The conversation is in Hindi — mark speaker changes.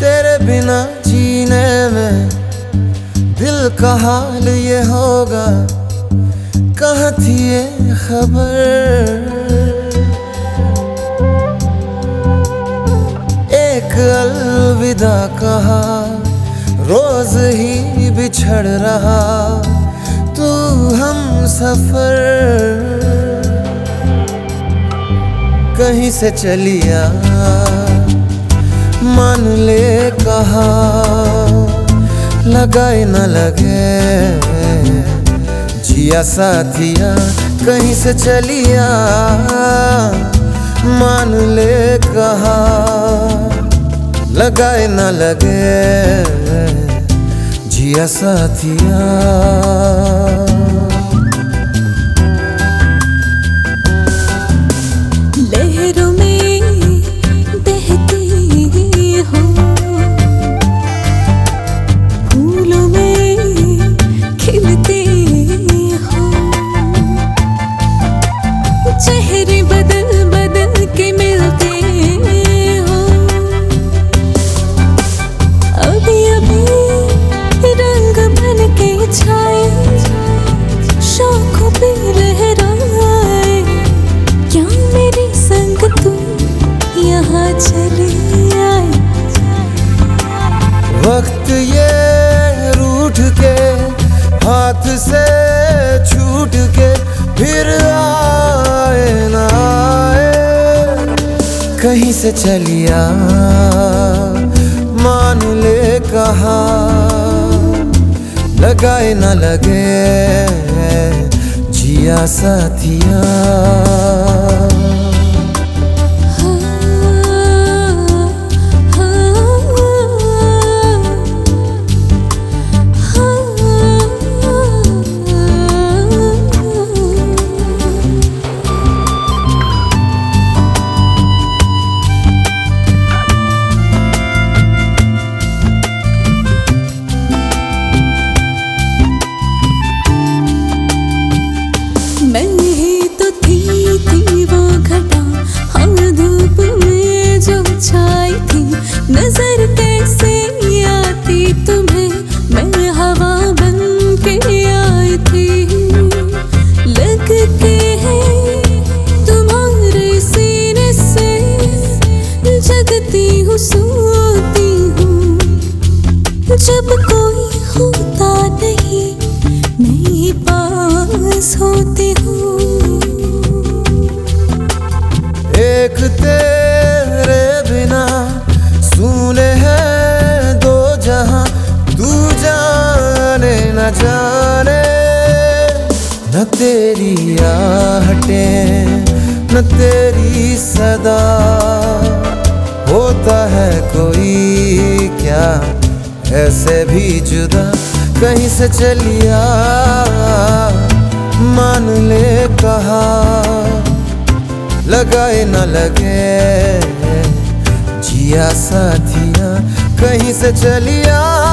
Speaker 1: तेरे बिना जीने में दिल का हाल ये होगा। कहाँ थी ये खबर? एक अलविदा कहा, रोज ही बिछड़ रहा। तू हम सफ़र कहीं से चलिया। मान ले कहा, लगाए न लगे। जिया साथिया, कहीं से चलिया। मान ले कहा, लगाए न लगे। जिया साथिया। हाथ से छूट के फिर आए आए। कहीं से चलिया, मान ले कहा। लगाए ना लगे जिया साथिया।
Speaker 2: छाई थी नजर
Speaker 1: जाने, न जाने न तेरी आहटे, न तेरी सदा। होता है कोई क्या, ऐसे भी जुदा, कहीं से चलिया। मान ले कहा, लगाए न लगे, जिया साथिया, कहीं से चलिया।